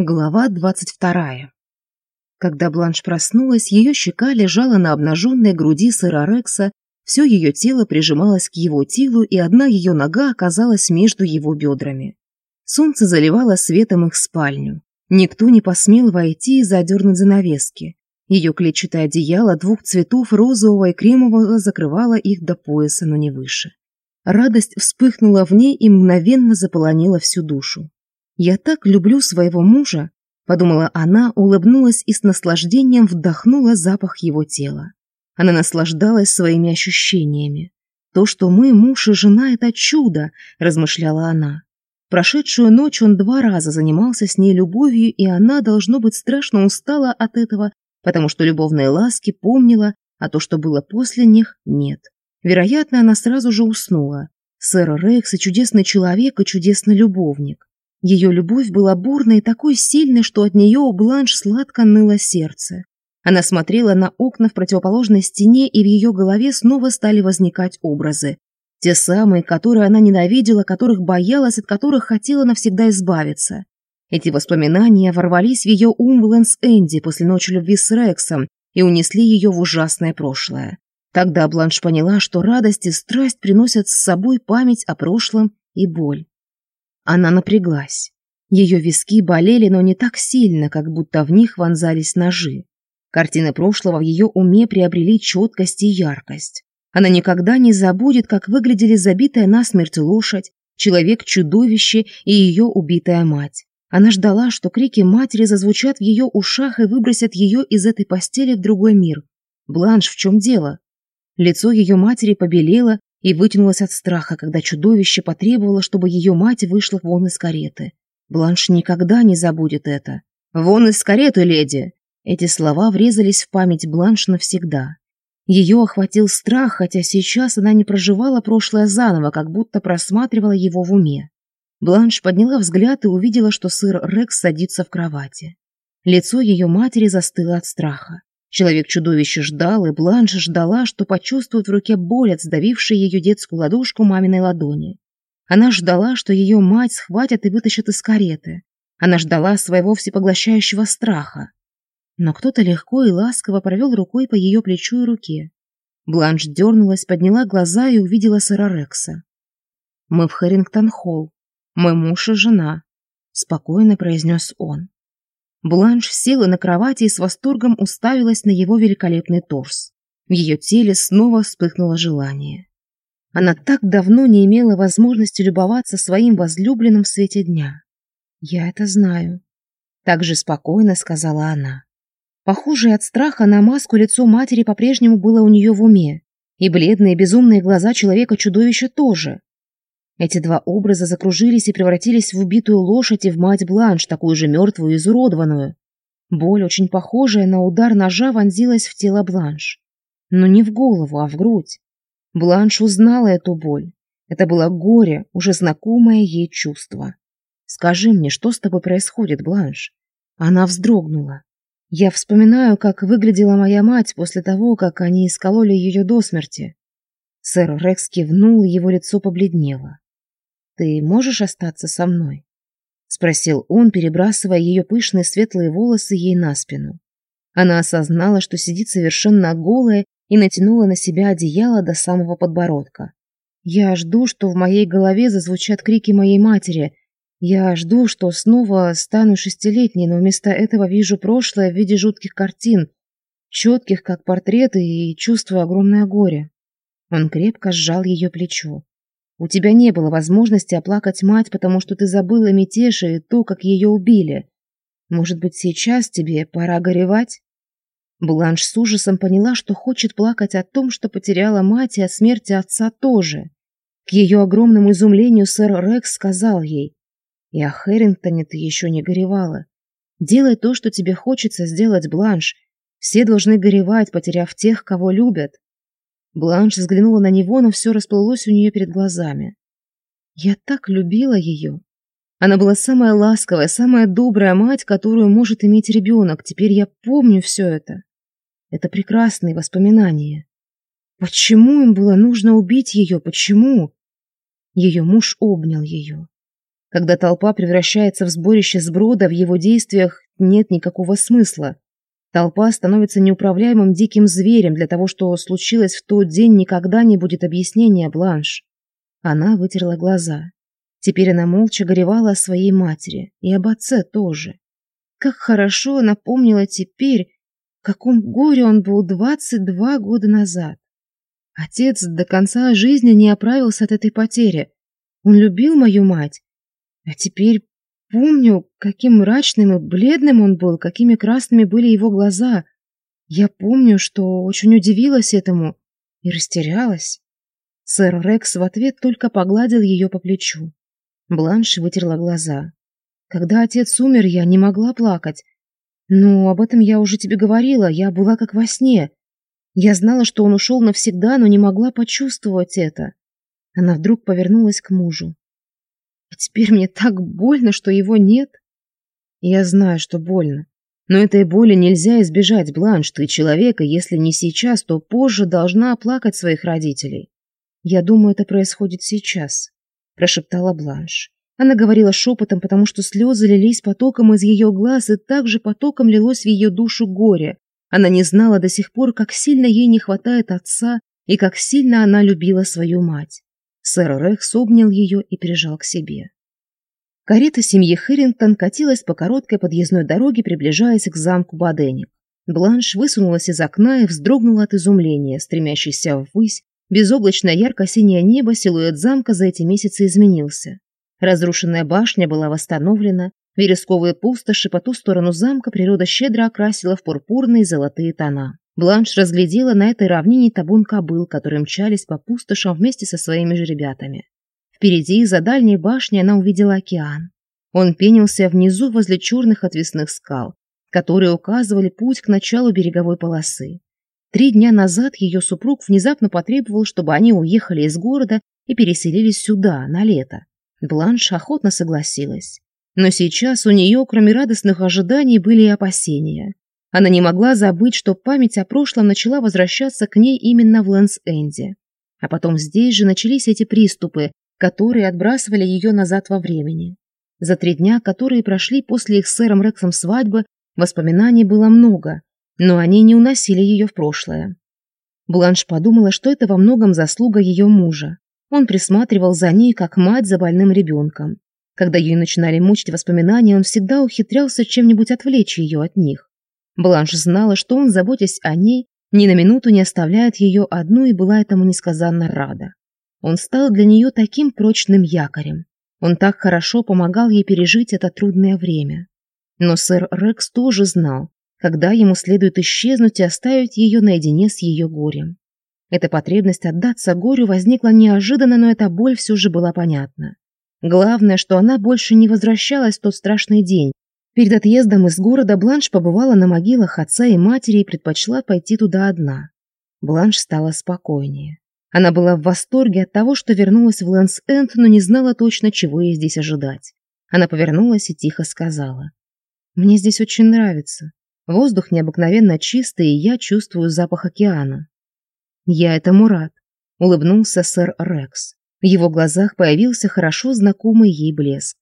Глава 22. Когда Бланш проснулась, ее щека лежала на обнаженной груди сыра Рекса, все ее тело прижималось к его телу, и одна ее нога оказалась между его бедрами. Солнце заливало светом их спальню. Никто не посмел войти и задернуть занавески. Ее клетчатое одеяло двух цветов розового и кремового закрывало их до пояса, но не выше. Радость вспыхнула в ней и мгновенно заполонила всю душу. «Я так люблю своего мужа», — подумала она, улыбнулась и с наслаждением вдохнула запах его тела. Она наслаждалась своими ощущениями. «То, что мы муж и жена, это чудо», — размышляла она. Прошедшую ночь он два раза занимался с ней любовью, и она, должно быть, страшно устала от этого, потому что любовные ласки помнила, а то, что было после них, нет. Вероятно, она сразу же уснула. Сэр Рекс и чудесный человек, и чудесный любовник. Ее любовь была бурной, такой сильной, что от нее у Бланш сладко ныло сердце. Она смотрела на окна в противоположной стене, и в ее голове снова стали возникать образы. Те самые, которые она ненавидела, которых боялась, от которых хотела навсегда избавиться. Эти воспоминания ворвались в ее ум в Лэнс Энди после ночи любви с Рексом и унесли ее в ужасное прошлое. Тогда Бланш поняла, что радость и страсть приносят с собой память о прошлом и боль. Она напряглась. Ее виски болели, но не так сильно, как будто в них вонзались ножи. Картины прошлого в ее уме приобрели четкость и яркость. Она никогда не забудет, как выглядели забитая насмерть лошадь, человек-чудовище и ее убитая мать. Она ждала, что крики матери зазвучат в ее ушах и выбросят ее из этой постели в другой мир. «Бланш, в чем дело?» Лицо ее матери побелело, и вытянулась от страха, когда чудовище потребовало, чтобы ее мать вышла вон из кареты. Бланш никогда не забудет это. «Вон из кареты, леди!» Эти слова врезались в память Бланш навсегда. Ее охватил страх, хотя сейчас она не проживала прошлое заново, как будто просматривала его в уме. Бланш подняла взгляд и увидела, что сыр Рекс садится в кровати. Лицо ее матери застыло от страха. Человек чудовище ждал, и Бланш ждала, что почувствует в руке болец, сдавивший ее детскую ладошку маминой ладони. Она ждала, что ее мать схватят и вытащат из кареты. Она ждала своего всепоглощающего страха. Но кто-то легко и ласково провел рукой по ее плечу и руке. Бланш дернулась, подняла глаза и увидела сэра Рекса. «Мы в Хэрингтон-холл. Мой муж и жена», — спокойно произнес он. Бланш села на кровати и с восторгом уставилась на его великолепный торс. В ее теле снова вспыхнуло желание. Она так давно не имела возможности любоваться своим возлюбленным в свете дня. «Я это знаю», — так же спокойно сказала она. Похожее от страха на маску лицо матери по-прежнему было у нее в уме, и бледные безумные глаза человека-чудовища тоже. Эти два образа закружились и превратились в убитую лошадь и в мать Бланш, такую же мертвую и изуродованную. Боль, очень похожая на удар ножа, вонзилась в тело Бланш. Но не в голову, а в грудь. Бланш узнала эту боль. Это было горе, уже знакомое ей чувство. «Скажи мне, что с тобой происходит, Бланш?» Она вздрогнула. Я вспоминаю, как выглядела моя мать после того, как они искололи ее до смерти. Сэр Рекс кивнул, его лицо побледнело ты можешь остаться со мной?» — спросил он, перебрасывая ее пышные светлые волосы ей на спину. Она осознала, что сидит совершенно голая и натянула на себя одеяло до самого подбородка. «Я жду, что в моей голове зазвучат крики моей матери. Я жду, что снова стану шестилетней, но вместо этого вижу прошлое в виде жутких картин, четких, как портреты, и чувствую огромное горе». Он крепко сжал ее плечо. У тебя не было возможности оплакать мать, потому что ты забыла мятежа и то, как ее убили. Может быть, сейчас тебе пора горевать?» Бланш с ужасом поняла, что хочет плакать о том, что потеряла мать и о смерти отца тоже. К ее огромному изумлению сэр Рекс сказал ей, «И о Хэрингтоне ты еще не горевала. Делай то, что тебе хочется сделать, Бланш. Все должны горевать, потеряв тех, кого любят. Бланш взглянула на него, но все расплылось у нее перед глазами. Я так любила ее. Она была самая ласковая, самая добрая мать, которую может иметь ребенок. Теперь я помню все это. Это прекрасные воспоминания. Почему им было нужно убить ее? Почему? Ее муж обнял ее. Когда толпа превращается в сборище сброда, в его действиях нет никакого смысла. Толпа становится неуправляемым диким зверем для того, что случилось в тот день, никогда не будет объяснения, Бланш. Она вытерла глаза. Теперь она молча горевала о своей матери и об отце тоже. Как хорошо она помнила теперь, каком горе он был 22 года назад. Отец до конца жизни не оправился от этой потери. Он любил мою мать. А теперь помню, каким мрачным и бледным он был, какими красными были его глаза. Я помню, что очень удивилась этому и растерялась. Сэр Рекс в ответ только погладил ее по плечу. Бланш вытерла глаза. Когда отец умер, я не могла плакать. Но об этом я уже тебе говорила, я была как во сне. Я знала, что он ушел навсегда, но не могла почувствовать это. Она вдруг повернулась к мужу. А теперь мне так больно, что его нет. Я знаю, что больно. Но этой боли нельзя избежать, Бланш. Ты человека, если не сейчас, то позже должна оплакать своих родителей. Я думаю, это происходит сейчас, прошептала Бланш. Она говорила шепотом, потому что слезы лились потоком из ее глаз, и также потоком лилось в ее душу горе. Она не знала до сих пор, как сильно ей не хватает отца и как сильно она любила свою мать. Сэр Рекс обнял ее и прижал к себе. Карета семьи Хэрингтон катилась по короткой подъездной дороге, приближаясь к замку Баденек. Бланш высунулась из окна и вздрогнула от изумления, стремящейся ввысь. Безоблачное ярко-синее небо силуэт замка за эти месяцы изменился. Разрушенная башня была восстановлена, вересковые пустоши по ту сторону замка природа щедро окрасила в пурпурные золотые тона. Бланш разглядела на этой равнине табун кобыл, которые мчались по пустошам вместе со своими жеребятами. Впереди, за дальней башней, она увидела океан. Он пенился внизу возле черных отвесных скал, которые указывали путь к началу береговой полосы. Три дня назад ее супруг внезапно потребовал, чтобы они уехали из города и переселились сюда, на лето. Бланш охотно согласилась. Но сейчас у нее, кроме радостных ожиданий, были и опасения. Она не могла забыть, что память о прошлом начала возвращаться к ней именно в Лэнс-Энде. А потом здесь же начались эти приступы, которые отбрасывали ее назад во времени. За три дня, которые прошли после их с сэром Рексом свадьбы, воспоминаний было много, но они не уносили ее в прошлое. Бланш подумала, что это во многом заслуга ее мужа. Он присматривал за ней, как мать за больным ребенком. Когда ее начинали мучить воспоминания, он всегда ухитрялся чем-нибудь отвлечь ее от них. Бланш знала, что он, заботясь о ней, ни на минуту не оставляет ее одну и была этому несказанно рада. Он стал для нее таким прочным якорем. Он так хорошо помогал ей пережить это трудное время. Но сэр Рекс тоже знал, когда ему следует исчезнуть и оставить ее наедине с ее горем. Эта потребность отдаться горю возникла неожиданно, но эта боль все же была понятна. Главное, что она больше не возвращалась в тот страшный день, Перед отъездом из города Бланш побывала на могилах отца и матери и предпочла пойти туда одна. Бланш стала спокойнее. Она была в восторге от того, что вернулась в Лэнс-Энд, но не знала точно, чего ей здесь ожидать. Она повернулась и тихо сказала. «Мне здесь очень нравится. Воздух необыкновенно чистый, и я чувствую запах океана». «Я это Мурат», — улыбнулся сэр Рекс. В его глазах появился хорошо знакомый ей блеск.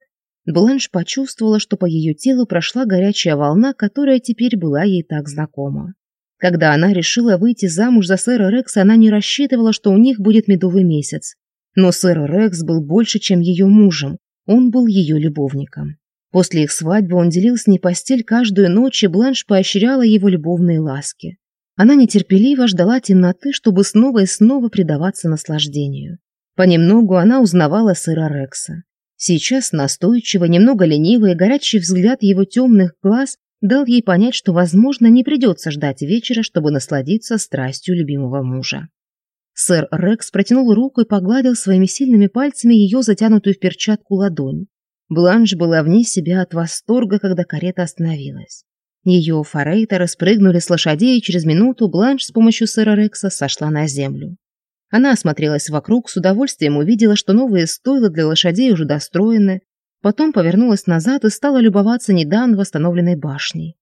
Бланш почувствовала, что по ее телу прошла горячая волна, которая теперь была ей так знакома. Когда она решила выйти замуж за сэра Рекса, она не рассчитывала, что у них будет медовый месяц. Но сэр Рекс был больше, чем ее мужем. Он был ее любовником. После их свадьбы он делил с ней постель каждую ночь, и Бланш поощряла его любовные ласки. Она нетерпеливо ждала темноты, чтобы снова и снова предаваться наслаждению. Понемногу она узнавала сыра Рекса. Сейчас, настойчиво, немного ленивый, горячий взгляд его темных глаз дал ей понять, что, возможно, не придется ждать вечера, чтобы насладиться страстью любимого мужа. Сэр Рекс протянул руку и погладил своими сильными пальцами ее затянутую в перчатку ладонь. Бланш была вне себя от восторга, когда карета остановилась. Ее форейта распрыгнули с лошадей, и через минуту Бланш с помощью сэра Рекса сошла на землю. Она осмотрелась вокруг, с удовольствием увидела, что новые стойла для лошадей уже достроены, потом повернулась назад и стала любоваться недавно восстановленной башней.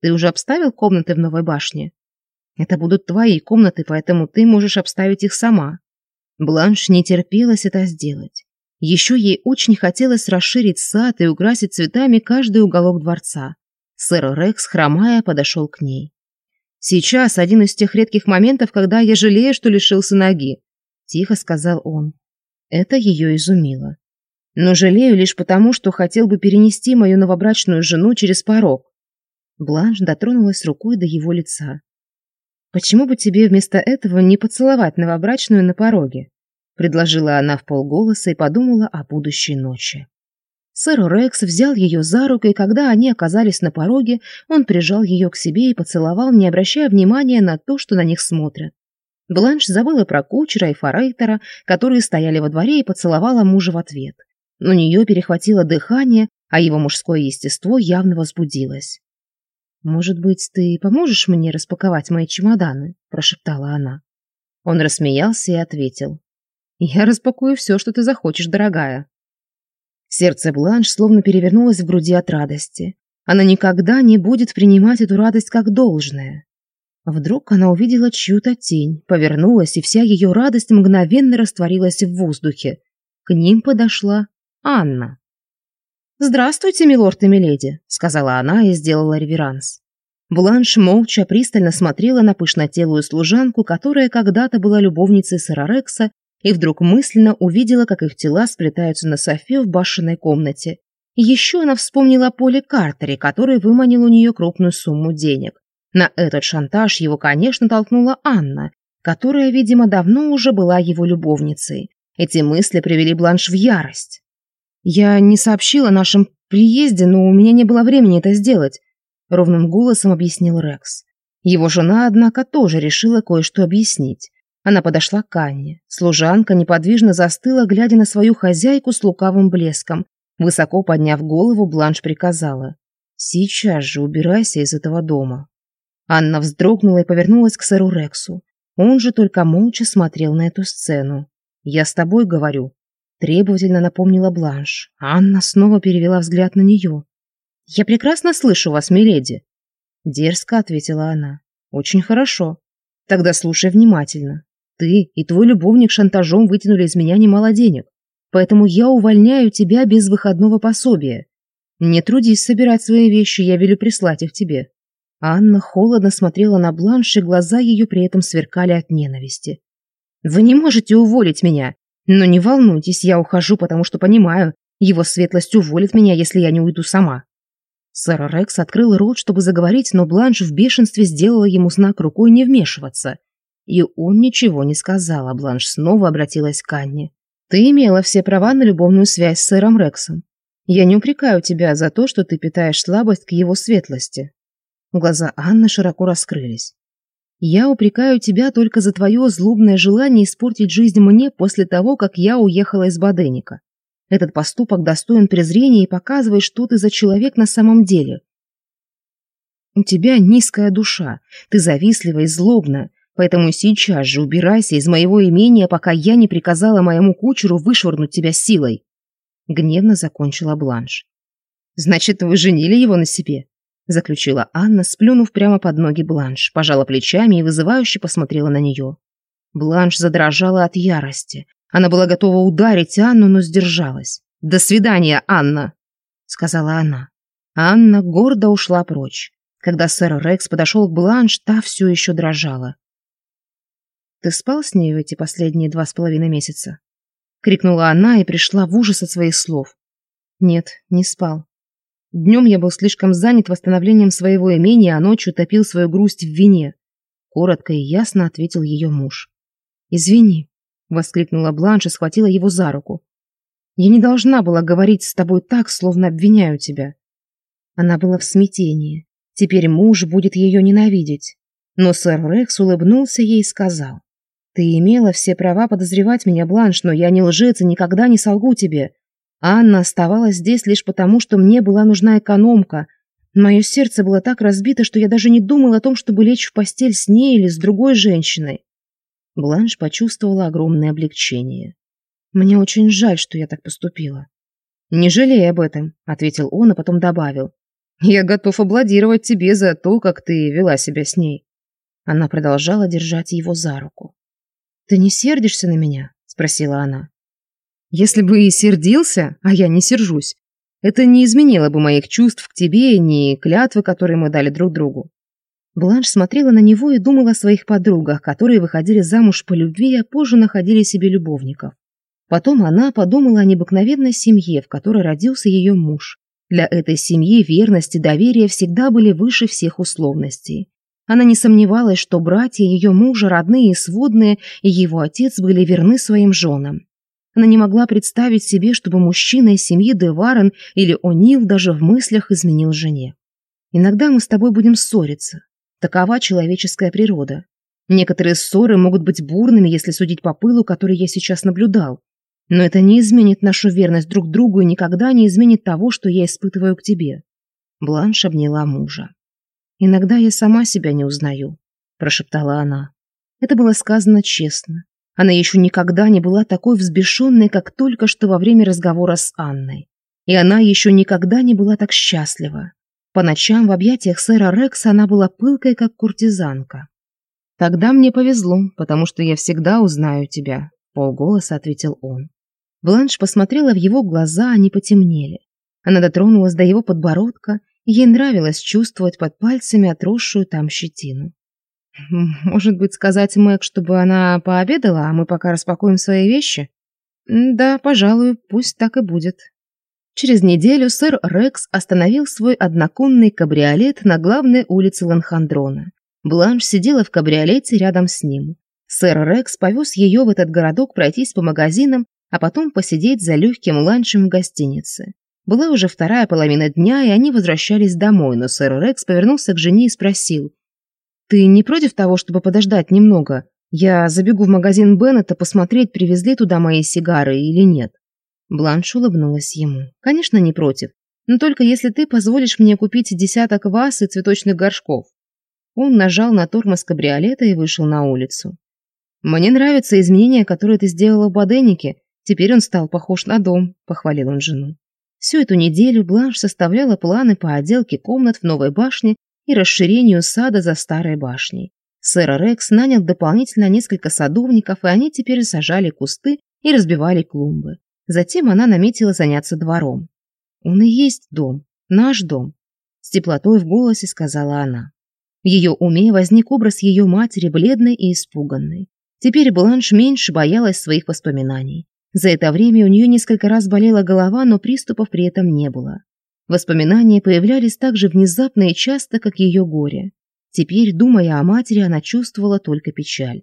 «Ты уже обставил комнаты в новой башне?» «Это будут твои комнаты, поэтому ты можешь обставить их сама». Бланш не терпелась это сделать. Еще ей очень хотелось расширить сад и украсить цветами каждый уголок дворца. Сэр Рекс, хромая, подошел к ней. Сейчас один из тех редких моментов, когда я жалею, что лишился ноги», – тихо сказал он. Это ее изумило. «Но жалею лишь потому, что хотел бы перенести мою новобрачную жену через порог». Бланш дотронулась рукой до его лица. «Почему бы тебе вместо этого не поцеловать новобрачную на пороге?» – предложила она в полголоса и подумала о будущей ночи. Сэр Рекс взял ее за руку, и когда они оказались на пороге, он прижал ее к себе и поцеловал, не обращая внимания на то, что на них смотрят. Бланш забыла про кучера и форейтера, которые стояли во дворе, и поцеловала мужа в ответ. У нее перехватило дыхание, а его мужское естество явно возбудилось. «Может быть, ты поможешь мне распаковать мои чемоданы?» – прошептала она. Он рассмеялся и ответил. «Я распакую все, что ты захочешь, дорогая». Сердце Бланш словно перевернулось в груди от радости. Она никогда не будет принимать эту радость как должное. Вдруг она увидела чью-то тень, повернулась, и вся ее радость мгновенно растворилась в воздухе. К ним подошла Анна. «Здравствуйте, милорд и миледи», — сказала она и сделала реверанс. Бланш молча пристально смотрела на пышнотелую служанку, которая когда-то была любовницей сэра Рекса и вдруг мысленно увидела, как их тела сплетаются на софе в башенной комнате. Еще она вспомнила о Поле Картере, который выманил у нее крупную сумму денег. На этот шантаж его, конечно, толкнула Анна, которая, видимо, давно уже была его любовницей. Эти мысли привели Бланш в ярость. «Я не сообщила о нашем приезде, но у меня не было времени это сделать», — ровным голосом объяснил Рекс. Его жена, однако, тоже решила кое-что объяснить. Она подошла к Анне. Служанка неподвижно застыла, глядя на свою хозяйку с лукавым блеском. Высоко подняв голову, Бланш приказала. «Сейчас же убирайся из этого дома». Анна вздрогнула и повернулась к сэру Рексу. Он же только молча смотрел на эту сцену. «Я с тобой говорю», – требовательно напомнила Бланш. Анна снова перевела взгляд на нее. «Я прекрасно слышу вас, миледи», – дерзко ответила она. «Очень хорошо. Тогда слушай внимательно ты и твой любовник шантажом вытянули из меня немало денег. Поэтому я увольняю тебя без выходного пособия. Не трудись собирать свои вещи, я велю прислать их тебе». Анна холодно смотрела на бланш, и глаза ее при этом сверкали от ненависти. «Вы не можете уволить меня. Но не волнуйтесь, я ухожу, потому что понимаю, его светлость уволит меня, если я не уйду сама». Сэр Рекс открыл рот, чтобы заговорить, но Бланш в бешенстве сделала ему знак рукой не вмешиваться – и он ничего не сказал, а Бланш снова обратилась к Анне. «Ты имела все права на любовную связь с сэром Рексом. Я не упрекаю тебя за то, что ты питаешь слабость к его светлости». Глаза Анны широко раскрылись. «Я упрекаю тебя только за твое злобное желание испортить жизнь мне после того, как я уехала из Баденика. Этот поступок достоин презрения и показывает, что ты за человек на самом деле. У тебя низкая душа, ты завистлива и злобна, Поэтому сейчас же убирайся из моего имения, пока я не приказала моему кучеру вышвырнуть тебя силой!» Гневно закончила Бланш. «Значит, вы женили его на себе?» Заключила Анна, сплюнув прямо под ноги Бланш, пожала плечами и вызывающе посмотрела на нее. Бланш задрожала от ярости. Она была готова ударить Анну, но сдержалась. «До свидания, Анна!» Сказала она. Анна гордо ушла прочь. Когда сэр Рекс подошел к Бланш, та все еще дрожала ты спал с нею эти последние два с половиной месяца? Крикнула она и пришла в ужас от своих слов. Нет не спал. Днем я был слишком занят восстановлением своего имения а ночью топил свою грусть в вине. Коротко и ясно ответил ее муж. Извини воскликнула бланш и схватила его за руку. Я не должна была говорить с тобой так словно обвиняю тебя она была в смятении. Теперь муж будет ее ненавидеть. Но сэр рекс улыбнулся ей и сказал. Ты имела все права подозревать меня, Бланш, но я не лжец никогда не солгу тебе. Анна оставалась здесь лишь потому, что мне была нужна экономка. Мое сердце было так разбито, что я даже не думал о том, чтобы лечь в постель с ней или с другой женщиной. Бланш почувствовала огромное облегчение. «Мне очень жаль, что я так поступила». «Не жалей об этом», — ответил он, а потом добавил. «Я готов обладировать тебе за то, как ты вела себя с ней». Она продолжала держать его за руку ты не сердишься на меня спросила она. Если бы и сердился а я не сержусь. Это не изменило бы моих чувств к тебе ни клятвы которые мы дали друг другу. Бланш смотрела на него и думала о своих подругах которые выходили замуж по любви а позже находили себе любовников. Потом она подумала о необыкновенной семье в которой родился ее муж. Для этой семьи верность и доверие всегда были выше всех условностей. Она не сомневалась, что братья ее мужа, родные и сводные, и его отец были верны своим женам. Она не могла представить себе, чтобы мужчина из семьи Деварен или О'Нил даже в мыслях изменил жене. «Иногда мы с тобой будем ссориться. Такова человеческая природа. Некоторые ссоры могут быть бурными, если судить по пылу, который я сейчас наблюдал. Но это не изменит нашу верность друг другу и никогда не изменит того, что я испытываю к тебе». Бланш обняла мужа. «Иногда я сама себя не узнаю», – прошептала она. Это было сказано честно. Она еще никогда не была такой взбешенной, как только что во время разговора с Анной. И она еще никогда не была так счастлива. По ночам в объятиях сэра Рекса она была пылкой, как куртизанка. «Тогда мне повезло, потому что я всегда узнаю тебя», – полголоса ответил он. Бланш посмотрела в его глаза, они потемнели. Она дотронулась до его подбородка Ей нравилось чувствовать под пальцами отросшую там щетину. «Может быть, сказать Мэг, чтобы она пообедала, а мы пока распакуем свои вещи?» «Да, пожалуй, пусть так и будет». Через неделю сэр Рекс остановил свой однокунный кабриолет на главной улице Ланхандрона. Бланш сидела в кабриолете рядом с ним. Сэр Рекс повез ее в этот городок пройтись по магазинам, а потом посидеть за легким ланчем в гостинице. Была уже вторая половина дня, и они возвращались домой, но сэр Рекс повернулся к жене и спросил. «Ты не против того, чтобы подождать немного? Я забегу в магазин Беннета посмотреть, привезли туда мои сигары или нет». Бланш улыбнулась ему. «Конечно, не против. Но только если ты позволишь мне купить десяток ваз и цветочных горшков». Он нажал на тормоз кабриолета и вышел на улицу. «Мне нравятся изменения, которые ты сделала в Боденике. Теперь он стал похож на дом», – похвалил он жену. Всю эту неделю Бланш составляла планы по отделке комнат в новой башне и расширению сада за старой башней. Сэр Рекс нанял дополнительно несколько садовников, и они теперь сажали кусты и разбивали клумбы. Затем она наметила заняться двором. «Он и есть дом, наш дом», — с теплотой в голосе сказала она. В ее уме возник образ ее матери, бледной и испуганной. Теперь Бланш меньше боялась своих воспоминаний. За это время у нее несколько раз болела голова, но приступов при этом не было. Воспоминания появлялись так же внезапно и часто, как ее горе. Теперь, думая о матери, она чувствовала только печаль.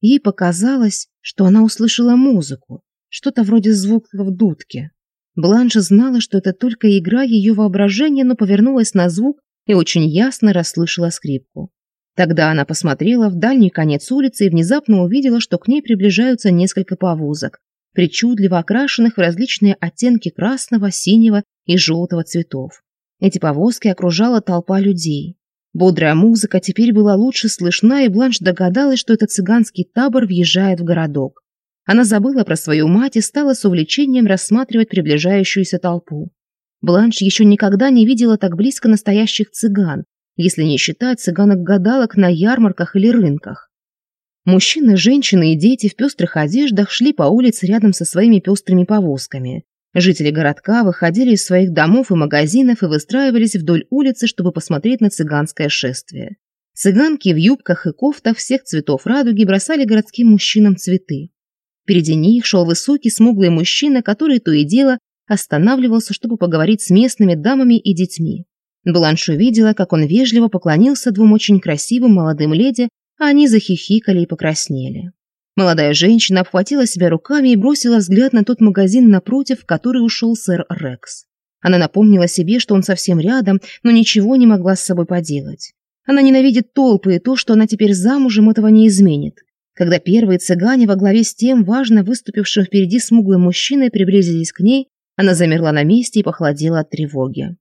Ей показалось, что она услышала музыку, что-то вроде звука в дудке. Бланша знала, что это только игра ее воображения, но повернулась на звук и очень ясно расслышала скрипку. Тогда она посмотрела в дальний конец улицы и внезапно увидела, что к ней приближаются несколько повозок, причудливо окрашенных в различные оттенки красного, синего и желтого цветов. Эти повозки окружала толпа людей. Бодрая музыка теперь была лучше слышна, и Бланш догадалась, что этот цыганский табор въезжает в городок. Она забыла про свою мать и стала с увлечением рассматривать приближающуюся толпу. Бланш еще никогда не видела так близко настоящих цыган, если не считать цыганок-гадалок на ярмарках или рынках. Мужчины, женщины и дети в пестрых одеждах шли по улице рядом со своими пестрыми повозками. Жители городка выходили из своих домов и магазинов и выстраивались вдоль улицы, чтобы посмотреть на цыганское шествие. Цыганки в юбках и кофтах всех цветов радуги бросали городским мужчинам цветы. Впереди них шел высокий, смуглый мужчина, который то и дело останавливался, чтобы поговорить с местными дамами и детьми. Бланш увидела, как он вежливо поклонился двум очень красивым молодым леди, они захихикали и покраснели. Молодая женщина обхватила себя руками и бросила взгляд на тот магазин напротив, в который ушел сэр Рекс. Она напомнила себе, что он совсем рядом, но ничего не могла с собой поделать. Она ненавидит толпы и то, что она теперь замужем, этого не изменит. Когда первые цыгане во главе с тем важно выступившим впереди смуглым мужчиной приблизились к ней, она замерла на месте и похолодела от тревоги.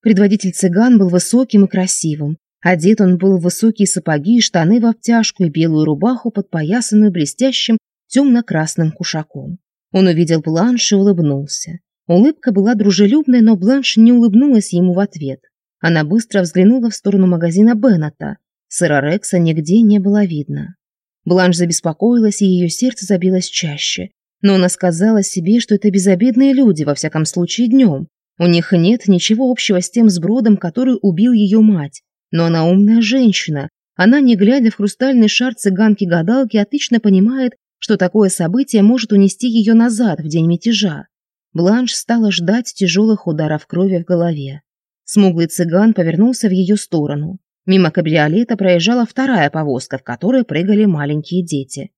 Предводитель цыган был высоким и красивым. Одет он был в высокие сапоги и штаны в обтяжку и белую рубаху, подпоясанную блестящим темно-красным кушаком. Он увидел Бланш и улыбнулся. Улыбка была дружелюбной, но Бланш не улыбнулась ему в ответ. Она быстро взглянула в сторону магазина Беннета. Сэра Рекса нигде не было видно. Бланш забеспокоилась, и ее сердце забилось чаще. Но она сказала себе, что это безобидные люди, во всяком случае днем. У них нет ничего общего с тем сбродом, который убил ее мать. Но она умная женщина. Она, не глядя в хрустальный шар цыганки-гадалки, отлично понимает, что такое событие может унести ее назад в день мятежа. Бланш стала ждать тяжелых ударов крови в голове. Смуглый цыган повернулся в ее сторону. Мимо кабриолета проезжала вторая повозка, в которой прыгали маленькие дети.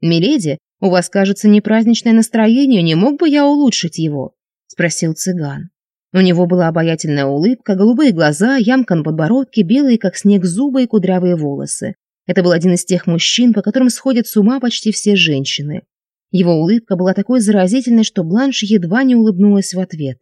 «Миледи, у вас, кажется, не праздничное настроение, не мог бы я улучшить его?» – спросил цыган. У него была обаятельная улыбка, голубые глаза, ямка на подбородке, белые, как снег, зубы и кудрявые волосы. Это был один из тех мужчин, по которым сходят с ума почти все женщины. Его улыбка была такой заразительной, что Бланш едва не улыбнулась в ответ.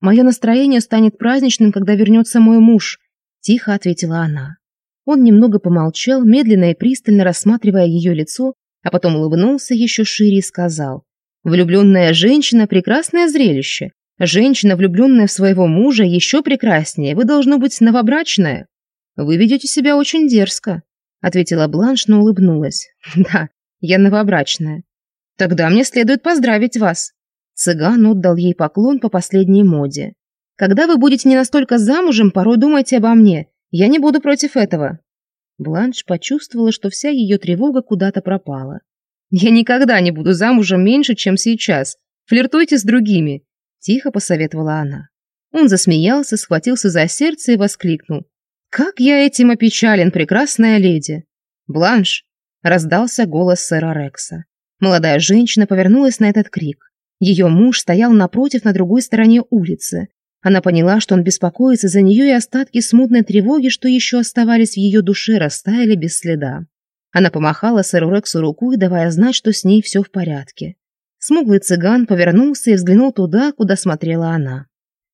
«Мое настроение станет праздничным, когда вернется мой муж», – тихо ответила она. Он немного помолчал, медленно и пристально рассматривая ее лицо, а потом улыбнулся еще шире и сказал. «Влюбленная женщина – прекрасное зрелище. Женщина, влюбленная в своего мужа, еще прекраснее. Вы должно быть новобрачная. Вы ведете себя очень дерзко, ответила Бланш, но улыбнулась. Да, я новобрачная. Тогда мне следует поздравить вас. Цыган отдал ей поклон по последней моде. Когда вы будете не настолько замужем, порой думайте обо мне. Я не буду против этого. Бланш почувствовала, что вся ее тревога куда-то пропала. Я никогда не буду замужем меньше, чем сейчас. Флиртуйте с другими. Тихо посоветовала она. Он засмеялся, схватился за сердце и воскликнул. «Как я этим опечален, прекрасная леди!» «Бланш!» — раздался голос сэра Рекса. Молодая женщина повернулась на этот крик. Ее муж стоял напротив на другой стороне улицы. Она поняла, что он беспокоится за нее, и остатки смутной тревоги, что еще оставались в ее душе, растаяли без следа. Она помахала сэру Рексу рукой, давая знать, что с ней все в порядке. Смуглый цыган повернулся и взглянул туда, куда смотрела она.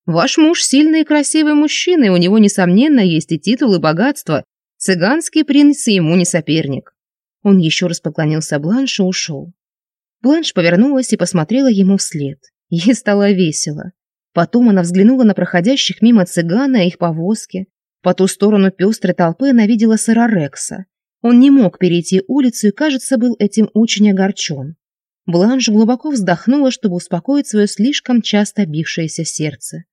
«Ваш муж сильный и красивый мужчина, и у него, несомненно, есть и титул, и богатство. Цыганский принц ему не соперник». Он еще раз поклонился Бланш и ушел. Бланш повернулась и посмотрела ему вслед. Ей стало весело. Потом она взглянула на проходящих мимо цыгана и их повозки. По ту сторону пестрой толпы она видела сэра Рекса. Он не мог перейти улицу и, кажется, был этим очень огорчен. Бланш глубоко вздохнула, чтобы успокоить свое слишком часто бившееся сердце.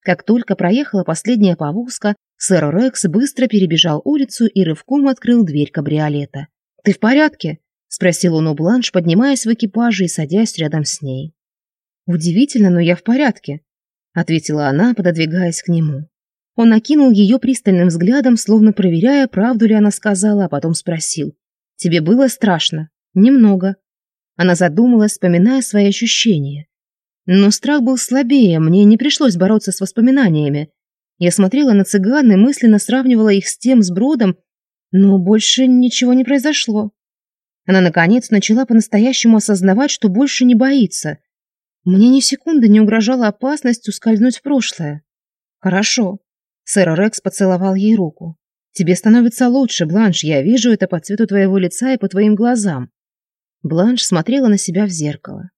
Как только проехала последняя повозка, сэр Рекс быстро перебежал улицу и рывком открыл дверь кабриолета. «Ты в порядке?» – спросил он у Бланш, поднимаясь в экипаже и садясь рядом с ней. «Удивительно, но я в порядке», – ответила она, пододвигаясь к нему. Он окинул ее пристальным взглядом, словно проверяя, правду ли она сказала, а потом спросил. «Тебе было страшно?» «Немного», она задумалась, вспоминая свои ощущения. Но страх был слабее, мне не пришлось бороться с воспоминаниями. Я смотрела на цыган и мысленно сравнивала их с тем сбродом, но больше ничего не произошло. Она, наконец, начала по-настоящему осознавать, что больше не боится. Мне ни секунды не угрожала опасность ускользнуть в прошлое. «Хорошо». Сэр Рекс поцеловал ей руку. «Тебе становится лучше, Бланш, я вижу это по цвету твоего лица и по твоим глазам. Бланш смотрела на себя в зеркало.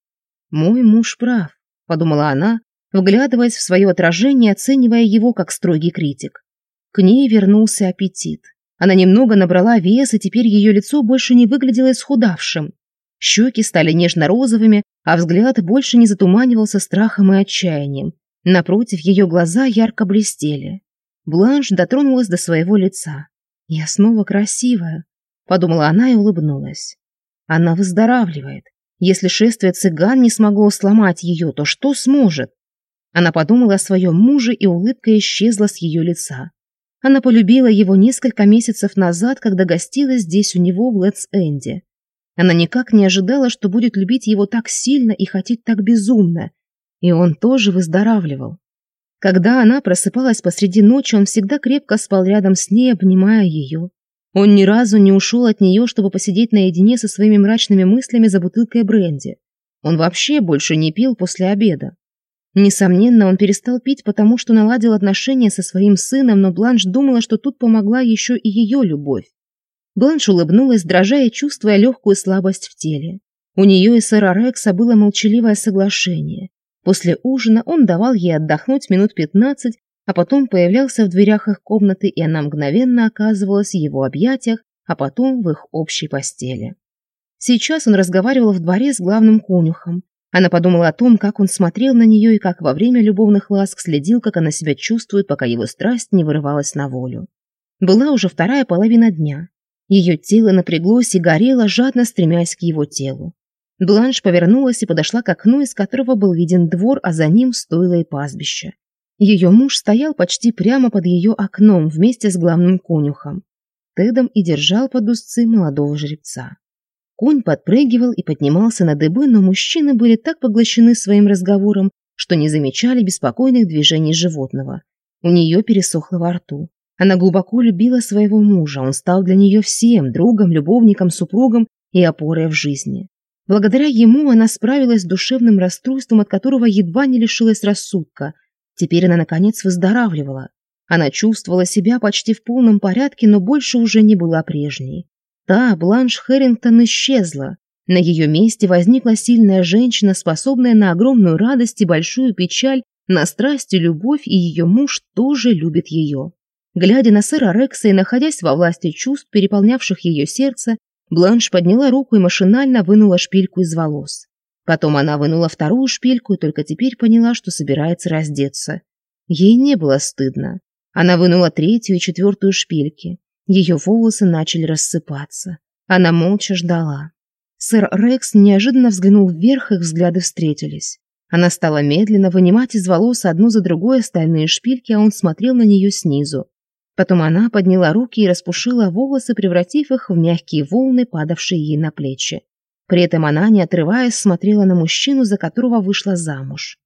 «Мой муж прав», — подумала она, вглядываясь в свое отражение, оценивая его как строгий критик. К ней вернулся аппетит. Она немного набрала вес, и теперь ее лицо больше не выглядело исхудавшим. Щеки стали нежно-розовыми, а взгляд больше не затуманивался страхом и отчаянием. Напротив, ее глаза ярко блестели. Бланш дотронулась до своего лица. «Я снова красивая», — подумала она и улыбнулась. Она выздоравливает. Если шествие цыган не смогло сломать ее, то что сможет? Она подумала о своем муже, и улыбка исчезла с ее лица. Она полюбила его несколько месяцев назад, когда гостила здесь у него в Летс-Энде. Она никак не ожидала, что будет любить его так сильно и хотеть так безумно. И он тоже выздоравливал. Когда она просыпалась посреди ночи, он всегда крепко спал рядом с ней, обнимая ее. Он ни разу не ушел от нее, чтобы посидеть наедине со своими мрачными мыслями за бутылкой бренди. Он вообще больше не пил после обеда. Несомненно, он перестал пить, потому что наладил отношения со своим сыном, но Бланш думала, что тут помогла еще и ее любовь. Бланш улыбнулась, дрожа и чувствуя легкую слабость в теле. У нее и с Рекса было молчаливое соглашение. После ужина он давал ей отдохнуть минут 15, а потом появлялся в дверях их комнаты, и она мгновенно оказывалась в его объятиях, а потом в их общей постели. Сейчас он разговаривал в дворе с главным конюхом. Она подумала о том, как он смотрел на нее и как во время любовных ласк следил, как она себя чувствует, пока его страсть не вырывалась на волю. Была уже вторая половина дня. Ее тело напряглось и горело, жадно стремясь к его телу. Бланш повернулась и подошла к окну, из которого был виден двор, а за ним стойло и пастбище. Ее муж стоял почти прямо под ее окном вместе с главным конюхом, Тедом и держал под узцы молодого жеребца. Конь подпрыгивал и поднимался на дыбы, но мужчины были так поглощены своим разговором, что не замечали беспокойных движений животного. У нее пересохло во рту. Она глубоко любила своего мужа, он стал для нее всем – другом, любовником, супругом и опорой в жизни. Благодаря ему она справилась с душевным расстройством, от которого едва не лишилась рассудка, Теперь она, наконец, выздоравливала. Она чувствовала себя почти в полном порядке, но больше уже не была прежней. Та, Бланш Хэрингтон, исчезла. На ее месте возникла сильная женщина, способная на огромную радость и большую печаль, на страсть и любовь, и ее муж тоже любит ее. Глядя на сэра Рекса и находясь во власти чувств, переполнявших ее сердце, Бланш подняла руку и машинально вынула шпильку из волос. Потом она вынула вторую шпильку, и только теперь поняла, что собирается раздеться. Ей не было стыдно. Она вынула третью и четвертую шпильки. Ее волосы начали рассыпаться. Она молча ждала. Сэр Рекс неожиданно взглянул вверх, их взгляды встретились. Она стала медленно вынимать из волос одну за другой остальные шпильки, а он смотрел на нее снизу. Потом она подняла руки и распушила волосы, превратив их в мягкие волны, падавшие ей на плечи. При этом она, не отрываясь, смотрела на мужчину, за которого вышла замуж.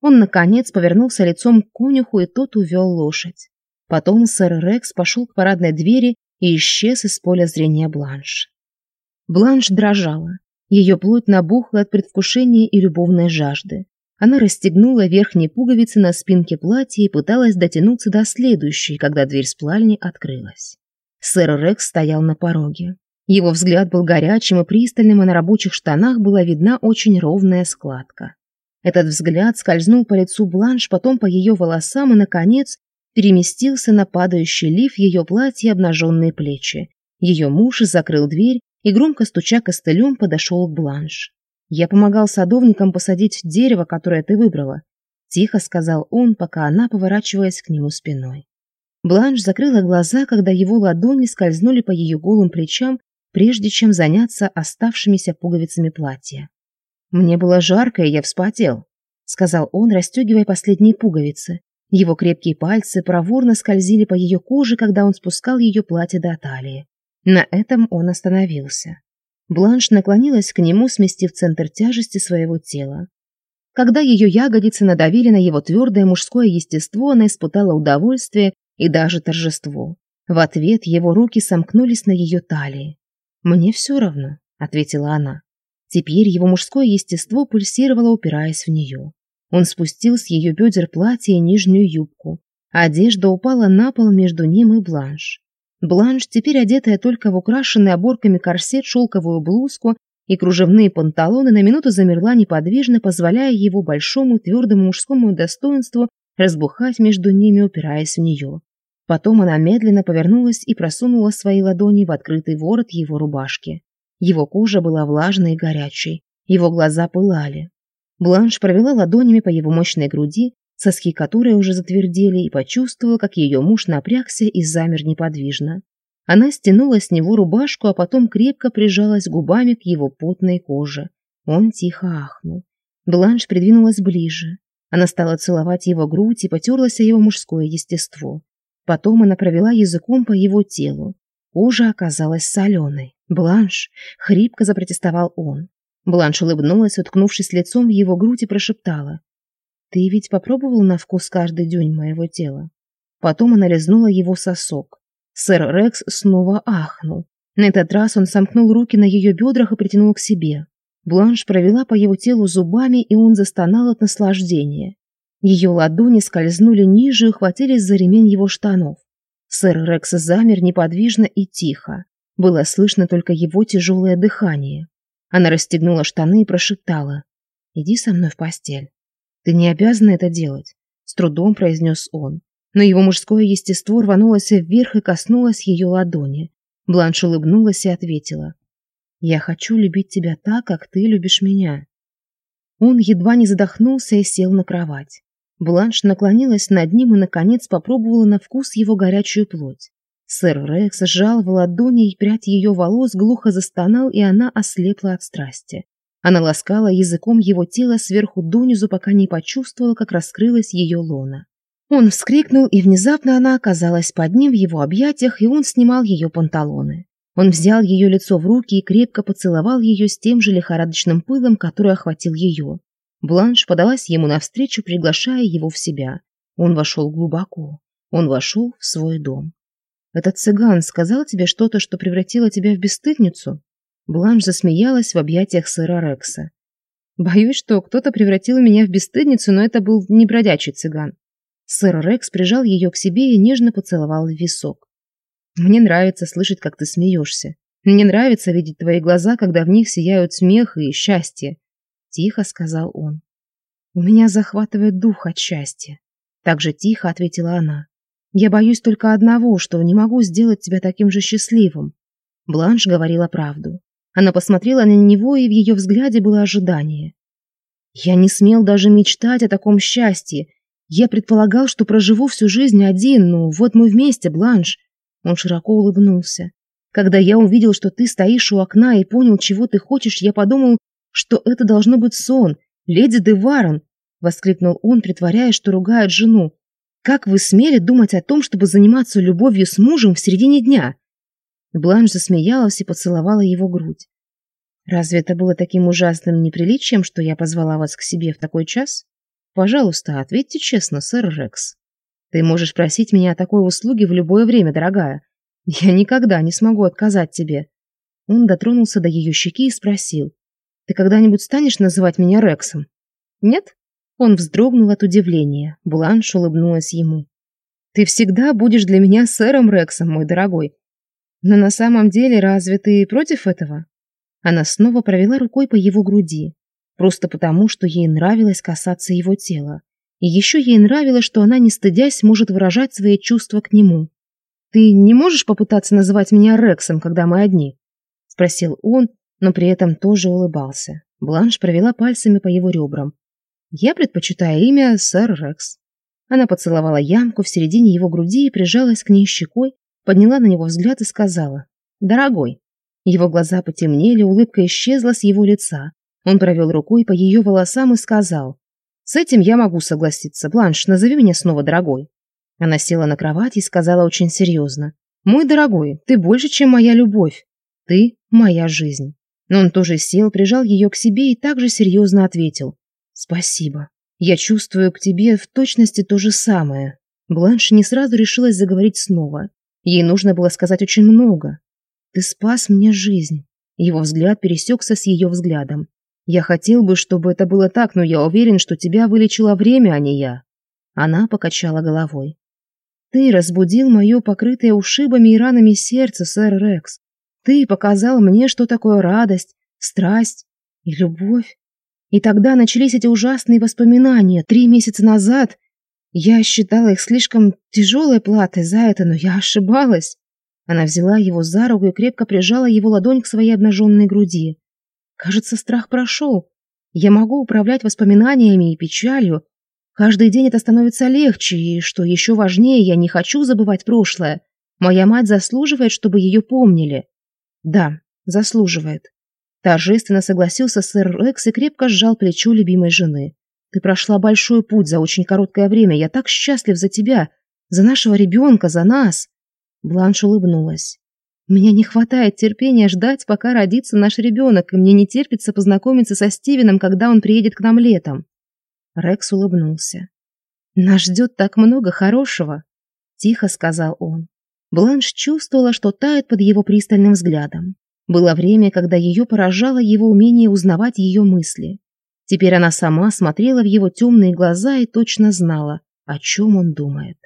Он, наконец, повернулся лицом к конюху, и тот увел лошадь. Потом сэр Рекс пошел к парадной двери и исчез из поля зрения Бланш. Бланш дрожала. Ее плоть набухла от предвкушения и любовной жажды. Она расстегнула верхние пуговицы на спинке платья и пыталась дотянуться до следующей, когда дверь спальни открылась. Сэр Рекс стоял на пороге. Его взгляд был горячим и пристальным, и на рабочих штанах была видна очень ровная складка. Этот взгляд скользнул по лицу Бланш, потом по ее волосам и, наконец, переместился на падающий лиф ее платья и обнаженные плечи. Ее муж закрыл дверь и, громко стуча костылем, подошел к Бланш. «Я помогал садовникам посадить дерево, которое ты выбрала», – тихо сказал он, пока она, поворачиваясь к нему спиной. Бланш закрыла глаза, когда его ладони скользнули по ее голым плечам прежде чем заняться оставшимися пуговицами платья. «Мне было жарко, и я вспотел», — сказал он, расстегивая последние пуговицы. Его крепкие пальцы проворно скользили по ее коже, когда он спускал ее платье до талии. На этом он остановился. Бланш наклонилась к нему, сместив центр тяжести своего тела. Когда ее ягодицы надавили на его твердое мужское естество, она испытала удовольствие и даже торжество. В ответ его руки сомкнулись на ее талии. «Мне все равно», — ответила она. Теперь его мужское естество пульсировало, упираясь в нее. Он спустил с ее бедер платье и нижнюю юбку. Одежда упала на пол между ним и Бланш. Бланш, теперь одетая только в украшенный оборками корсет, шелковую блузку и кружевные панталоны, на минуту замерла неподвижно, позволяя его большому твердому мужскому достоинству разбухать между ними, упираясь в нее. Потом она медленно повернулась и просунула свои ладони в открытый ворот его рубашки. Его кожа была влажной и горячей, его глаза пылали. Бланш провела ладонями по его мощной груди, соски которой уже затвердели, и почувствовала, как ее муж напрягся и замер неподвижно. Она стянула с него рубашку, а потом крепко прижалась губами к его потной коже. Он тихо ахнул. Бланш придвинулась ближе. Она стала целовать его грудь и потерлась о его мужское естество. Потом она провела языком по его телу. Кожа оказалась соленой. «Бланш!» — хрипко запротестовал он. Бланш улыбнулась, уткнувшись лицом в его грудь и прошептала. «Ты ведь попробовал на вкус каждый дюйм моего тела?» Потом она лизнула его сосок. Сэр Рекс снова ахнул. На этот раз он сомкнул руки на ее бедрах и притянул к себе. Бланш провела по его телу зубами, и он застонал от наслаждения. Ее ладони скользнули ниже и хватились за ремень его штанов. Сэр Рекс замер неподвижно и тихо. Было слышно только его тяжелое дыхание. Она расстегнула штаны и прошептала. «Иди со мной в постель». «Ты не обязана это делать», — с трудом произнес он. Но его мужское естество рванулось вверх и коснулось ее ладони. Бланш улыбнулась и ответила. «Я хочу любить тебя так, как ты любишь меня». Он едва не задохнулся и сел на кровать. Бланш наклонилась над ним и, наконец, попробовала на вкус его горячую плоть. Сэр Рекс сжал в ладони и прядь ее волос глухо застонал, и она ослепла от страсти. Она ласкала языком его тело сверху донизу, пока не почувствовала, как раскрылась ее лона. Он вскрикнул, и внезапно она оказалась под ним в его объятиях, и он снимал ее панталоны. Он взял ее лицо в руки и крепко поцеловал ее с тем же лихорадочным пылом, который охватил ее. Бланш подалась ему навстречу, приглашая его в себя. Он вошел глубоко. Он вошел в свой дом. «Этот цыган сказал тебе что-то, что превратило тебя в бесстыдницу?» Бланш засмеялась в объятиях сэра Рекса. «Боюсь, что кто-то превратил меня в бесстыдницу, но это был не бродячий цыган». Сэр Рекс прижал ее к себе и нежно поцеловал в висок. «Мне нравится слышать, как ты смеешься. Мне нравится видеть твои глаза, когда в них сияют смех и счастье. Тихо сказал он. «У меня захватывает дух от счастья». Так же тихо ответила она. «Я боюсь только одного, что не могу сделать тебя таким же счастливым». Бланш говорила правду. Она посмотрела на него, и в ее взгляде было ожидание. «Я не смел даже мечтать о таком счастье. Я предполагал, что проживу всю жизнь один, но вот мы вместе, Бланш». Он широко улыбнулся. «Когда я увидел, что ты стоишь у окна и понял, чего ты хочешь, я подумал, что это должно быть сон, леди де Варен!» — воскликнул он, притворяясь, что ругает жену. «Как вы смели думать о том, чтобы заниматься любовью с мужем в середине дня?» Бланш засмеялась и поцеловала его грудь. «Разве это было таким ужасным неприличием, что я позвала вас к себе в такой час? Пожалуйста, ответьте честно, сэр Рекс. Ты можешь просить меня о такой услуге в любое время, дорогая. Я никогда не смогу отказать тебе». Он дотронулся до ее щеки и спросил. Ты когда-нибудь станешь называть меня Рексом? Нет? Он вздрогнул от удивления. Бланш улыбнулась ему. Ты всегда будешь для меня сэром Рексом, мой дорогой. Но на самом деле разве ты против этого? Она снова провела рукой по его груди, просто потому, что ей нравилось касаться его тела. И еще ей нравилось, что она, не стыдясь, может выражать свои чувства к нему. «Ты не можешь попытаться называть меня Рексом, когда мы одни?» — спросил он, но при этом тоже улыбался. Бланш провела пальцами по его ребрам. «Я предпочитаю имя сэр Рекс». Она поцеловала ямку в середине его груди и прижалась к ней щекой, подняла на него взгляд и сказала «Дорогой». Его глаза потемнели, улыбка исчезла с его лица. Он провел рукой по ее волосам и сказал «С этим я могу согласиться. Бланш, назови меня снова дорогой». Она села на кровать и сказала очень серьезно «Мой дорогой, ты больше, чем моя любовь. Ты – моя жизнь». Но он тоже сел, прижал ее к себе и также серьезно ответил. «Спасибо. Я чувствую к тебе в точности то же самое». Бланш не сразу решилась заговорить снова. Ей нужно было сказать очень много. «Ты спас мне жизнь». Его взгляд пересекся с ее взглядом. «Я хотел бы, чтобы это было так, но я уверен, что тебя вылечило время, а не я». Она покачала головой. «Ты разбудил мое покрытое ушибами и ранами сердце, сэр Рекс. Ты показал мне, что такое радость, страсть и любовь. И тогда начались эти ужасные воспоминания. Три месяца назад я считала их слишком тяжелой платой за это, но я ошибалась. Она взяла его за руку и крепко прижала его ладонь к своей обнаженной груди. Кажется, страх прошел. Я могу управлять воспоминаниями и печалью. Каждый день это становится легче, и, что еще важнее, я не хочу забывать прошлое. Моя мать заслуживает, чтобы ее помнили. Да, заслуживает. Торжественно согласился сэр Рекс и крепко сжал плечо любимой жены. Ты прошла большой путь за очень короткое время. Я так счастлив за тебя, за нашего ребенка, за нас. Бланш улыбнулась. Меня не хватает терпения ждать, пока родится наш ребенок, и мне не терпится познакомиться со Стивеном, когда он приедет к нам летом. Рекс улыбнулся. Нас ждет так много хорошего, тихо сказал он. Бланш чувствовала, что тает под его пристальным взглядом. Было время, когда ее поражало его умение узнавать ее мысли. Теперь она сама смотрела в его темные глаза и точно знала, о чем он думает.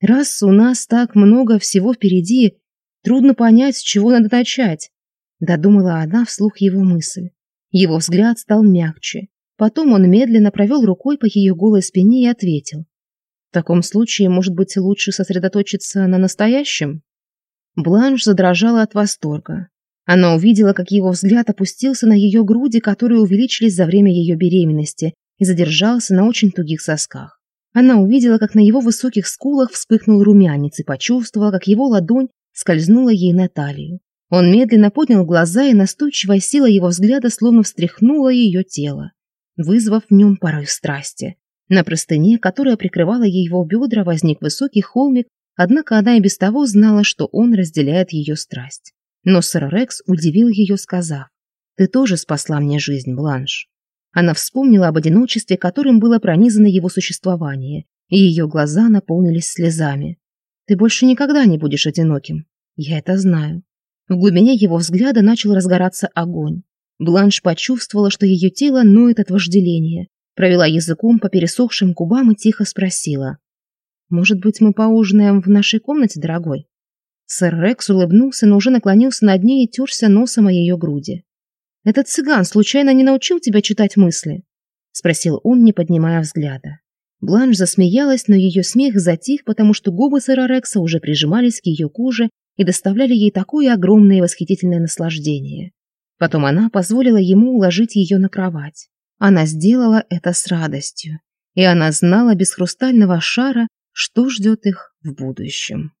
«Раз у нас так много всего впереди, трудно понять, с чего надо начать», — додумала она вслух его мысль. Его взгляд стал мягче. Потом он медленно провел рукой по ее голой спине и ответил, в таком случае, может быть, лучше сосредоточиться на настоящем? Бланш задрожала от восторга. Она увидела, как его взгляд опустился на ее груди, которые увеличились за время ее беременности, и задержался на очень тугих сосках. Она увидела, как на его высоких скулах вспыхнул румянец и почувствовала, как его ладонь скользнула ей на талию. Он медленно поднял глаза, и настойчивая сила его взгляда словно встряхнула ее тело, вызвав в нем порыв страсти. На простыне, которая прикрывала его бедра, возник высокий холмик, однако она и без того знала, что он разделяет ее страсть. Но сэр Рекс удивил ее, сказав, «Ты тоже спасла мне жизнь, Бланш». Она вспомнила об одиночестве, которым было пронизано его существование, и ее глаза наполнились слезами. «Ты больше никогда не будешь одиноким. Я это знаю». В глубине его взгляда начал разгораться огонь. Бланш почувствовала, что ее тело ноет от вожделения, провела языком по пересохшим губам и тихо спросила. «Может быть, мы поужинаем в нашей комнате, дорогой?» Сэр Рекс улыбнулся, но уже наклонился над ней и терся носом о ее груди. «Этот цыган случайно не научил тебя читать мысли?» — спросил он, не поднимая взгляда. Бланш засмеялась, но ее смех затих, потому что губы сэра Рекса уже прижимались к ее коже и доставляли ей такое огромное и восхитительное наслаждение. Потом она позволила ему уложить ее на кровать. Она сделала это с радостью, и она знала без хрустального шара, что ждет их в будущем.